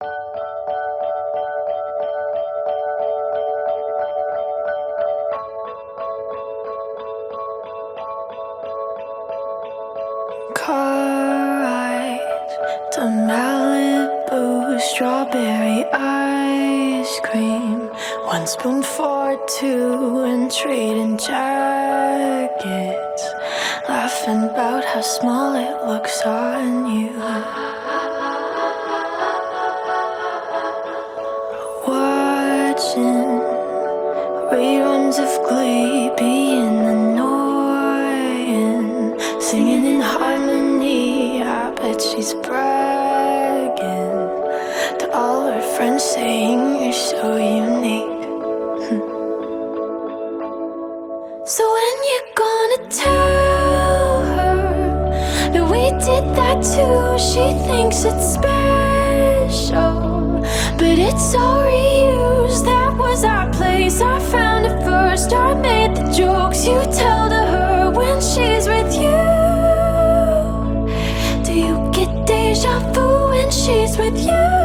Car ride to Malibu, strawberry ice cream. One spoon for two, and trading jackets. Laughing about how small it looks on Watching reruns of Glee, being annoying. Singing in harmony, I bet she's bragging to all her friends, saying you're so unique. So when you gonna tell her that we did that too? She thinks it's special, but it's Star made the jokes you tell to her when she's with you. Do you get deja vu when she's with you?